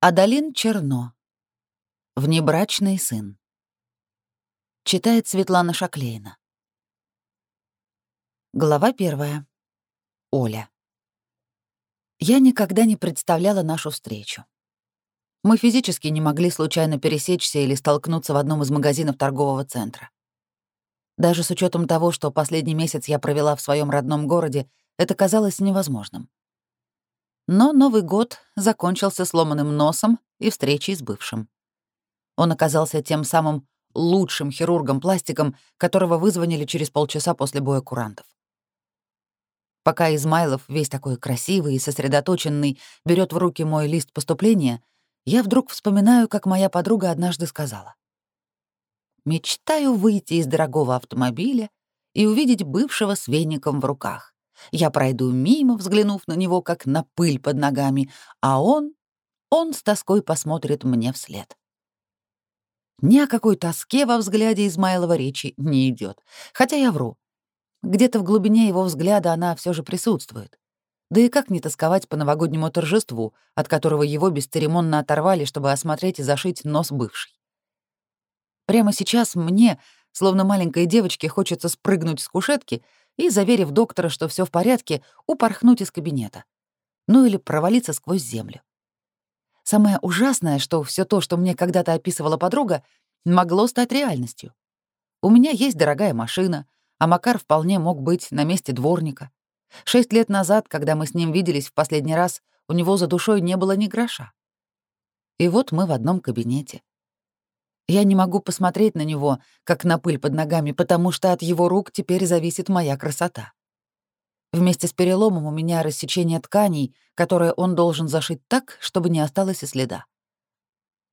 Адалин Черно. Внебрачный сын. Читает Светлана Шаклейна. Глава первая. Оля. Я никогда не представляла нашу встречу. Мы физически не могли случайно пересечься или столкнуться в одном из магазинов торгового центра. Даже с учетом того, что последний месяц я провела в своем родном городе, это казалось невозможным. Но Новый год закончился сломанным носом и встречей с бывшим. Он оказался тем самым лучшим хирургом-пластиком, которого вызвонили через полчаса после боя курантов. Пока Измайлов, весь такой красивый и сосредоточенный, берет в руки мой лист поступления, я вдруг вспоминаю, как моя подруга однажды сказала. «Мечтаю выйти из дорогого автомобиля и увидеть бывшего с веником в руках. Я пройду мимо, взглянув на него, как на пыль под ногами, а он... он с тоской посмотрит мне вслед. Ни о какой тоске во взгляде Измайлова речи не идет. Хотя я вру. Где-то в глубине его взгляда она все же присутствует. Да и как не тосковать по новогоднему торжеству, от которого его бесцеремонно оторвали, чтобы осмотреть и зашить нос бывший? Прямо сейчас мне, словно маленькой девочке, хочется спрыгнуть с кушетки — и, заверив доктора, что все в порядке, упорхнуть из кабинета. Ну или провалиться сквозь землю. Самое ужасное, что все то, что мне когда-то описывала подруга, могло стать реальностью. У меня есть дорогая машина, а Макар вполне мог быть на месте дворника. Шесть лет назад, когда мы с ним виделись в последний раз, у него за душой не было ни гроша. И вот мы в одном кабинете. Я не могу посмотреть на него, как на пыль под ногами, потому что от его рук теперь зависит моя красота. Вместе с переломом у меня рассечение тканей, которое он должен зашить так, чтобы не осталось и следа.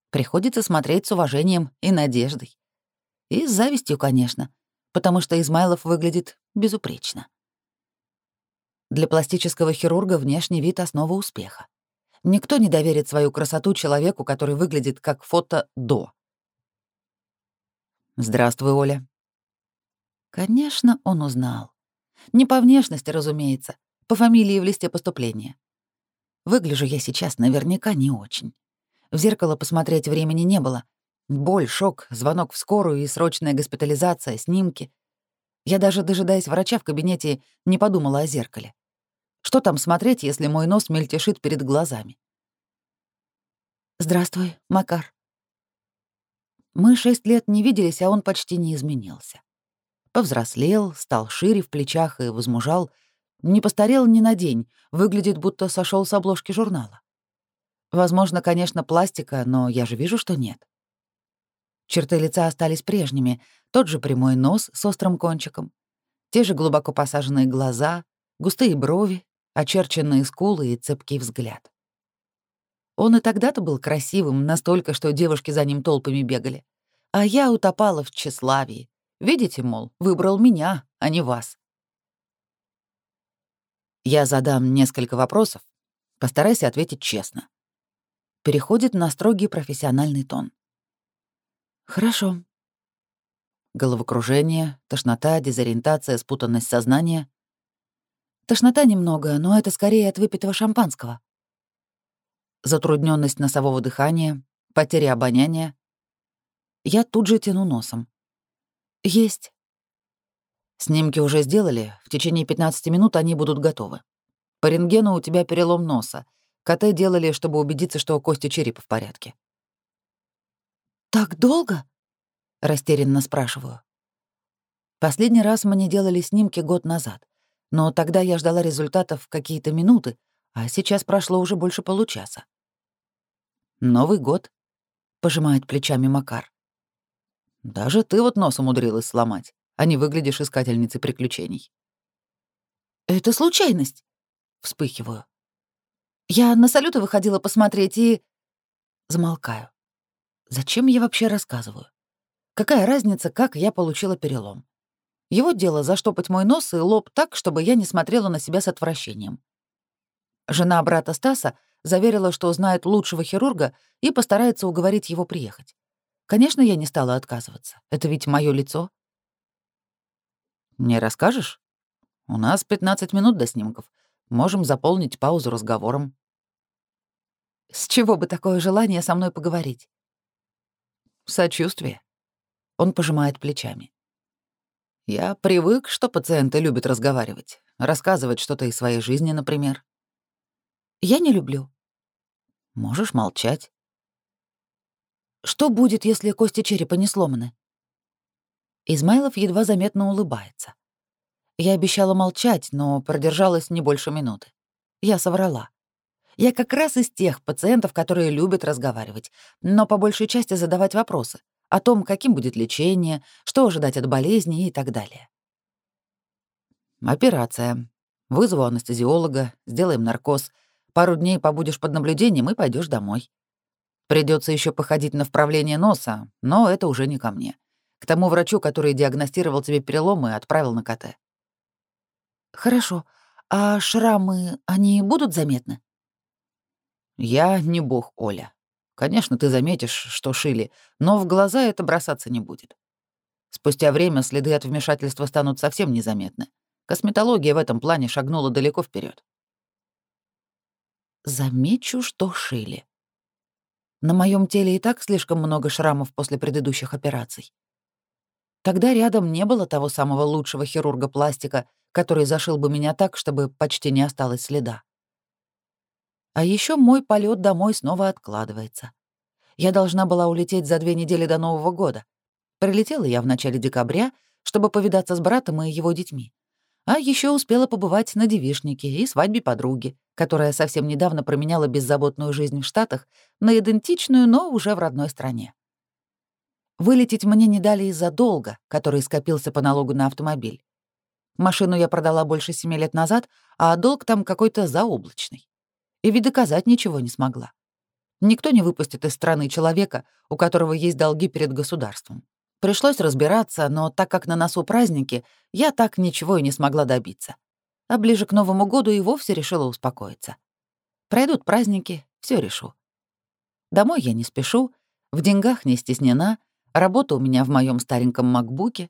Приходится смотреть с уважением и надеждой. И с завистью, конечно, потому что Измайлов выглядит безупречно. Для пластического хирурга внешний вид — основа успеха. Никто не доверит свою красоту человеку, который выглядит как фото «до». «Здравствуй, Оля». Конечно, он узнал. Не по внешности, разумеется, по фамилии в листе поступления. Выгляжу я сейчас наверняка не очень. В зеркало посмотреть времени не было. Боль, шок, звонок в скорую и срочная госпитализация, снимки. Я даже, дожидаясь врача в кабинете, не подумала о зеркале. Что там смотреть, если мой нос мельтешит перед глазами? «Здравствуй, Макар», мы шесть лет не виделись, а он почти не изменился. Повзрослел, стал шире в плечах и возмужал. Не постарел ни на день, выглядит, будто сошел с обложки журнала. Возможно, конечно, пластика, но я же вижу, что нет. Черты лица остались прежними, тот же прямой нос с острым кончиком, те же глубоко посаженные глаза, густые брови, очерченные скулы и цепкий взгляд. Он и тогда-то был красивым, настолько, что девушки за ним толпами бегали. А я утопала в тщеславии. Видите, мол, выбрал меня, а не вас. Я задам несколько вопросов. Постарайся ответить честно. Переходит на строгий профессиональный тон. Хорошо. Головокружение, тошнота, дезориентация, спутанность сознания. Тошнота немного, но это скорее от выпитого шампанского затрудненность носового дыхания, потеря обоняния. Я тут же тяну носом. Есть. Снимки уже сделали, в течение 15 минут они будут готовы. По рентгену у тебя перелом носа. КТ делали, чтобы убедиться, что кости черепа в порядке. «Так долго?» — растерянно спрашиваю. Последний раз мне делали снимки год назад, но тогда я ждала результатов какие-то минуты, а сейчас прошло уже больше получаса. «Новый год», — пожимает плечами Макар. «Даже ты вот нос умудрилась сломать, а не выглядишь искательницей приключений». «Это случайность», — вспыхиваю. «Я на салюты выходила посмотреть и...» Замолкаю. «Зачем я вообще рассказываю? Какая разница, как я получила перелом?» Его дело заштопать мой нос и лоб так, чтобы я не смотрела на себя с отвращением. Жена брата Стаса заверила, что знает лучшего хирурга и постарается уговорить его приехать. Конечно, я не стала отказываться. Это ведь мое лицо. «Не расскажешь? У нас 15 минут до снимков. Можем заполнить паузу разговором». «С чего бы такое желание со мной поговорить?» «Сочувствие». Он пожимает плечами. «Я привык, что пациенты любят разговаривать, рассказывать что-то из своей жизни, например». «Я не люблю. Можешь молчать. Что будет, если кости черепа не сломаны? Измайлов едва заметно улыбается. Я обещала молчать, но продержалась не больше минуты. Я соврала. Я как раз из тех пациентов, которые любят разговаривать, но по большей части задавать вопросы о том, каким будет лечение, что ожидать от болезни и так далее. Операция. Вызову анестезиолога, сделаем наркоз — Пару дней побудешь под наблюдением и пойдешь домой. Придется еще походить на вправление носа, но это уже не ко мне. К тому врачу, который диагностировал тебе переломы и отправил на КТ. Хорошо. А шрамы, они будут заметны? Я не бог, Оля. Конечно, ты заметишь, что шили, но в глаза это бросаться не будет. Спустя время следы от вмешательства станут совсем незаметны. Косметология в этом плане шагнула далеко вперед замечу, что шили. На моем теле и так слишком много шрамов после предыдущих операций. Тогда рядом не было того самого лучшего хирурга пластика, который зашил бы меня так, чтобы почти не осталось следа. А еще мой полет домой снова откладывается. Я должна была улететь за две недели до Нового года. Прилетела я в начале декабря, чтобы повидаться с братом и его детьми. А еще успела побывать на девишнике и свадьбе подруги которая совсем недавно променяла беззаботную жизнь в Штатах на идентичную, но уже в родной стране. Вылететь мне не дали из-за долга, который скопился по налогу на автомобиль. Машину я продала больше семи лет назад, а долг там какой-то заоблачный. И ведь доказать ничего не смогла. Никто не выпустит из страны человека, у которого есть долги перед государством. Пришлось разбираться, но так как на носу праздники, я так ничего и не смогла добиться а ближе к Новому году и вовсе решила успокоиться. Пройдут праздники, все решу. Домой я не спешу, в деньгах не стеснена, работа у меня в моем стареньком макбуке.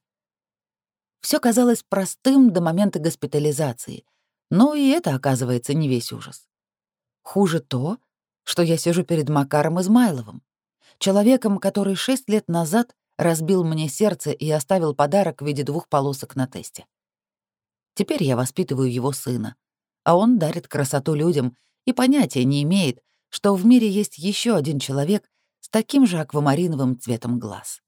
Все казалось простым до момента госпитализации, но и это, оказывается, не весь ужас. Хуже то, что я сижу перед Макаром Измайловым, человеком, который шесть лет назад разбил мне сердце и оставил подарок в виде двух полосок на тесте. Теперь я воспитываю его сына. А он дарит красоту людям и понятия не имеет, что в мире есть еще один человек с таким же аквамариновым цветом глаз.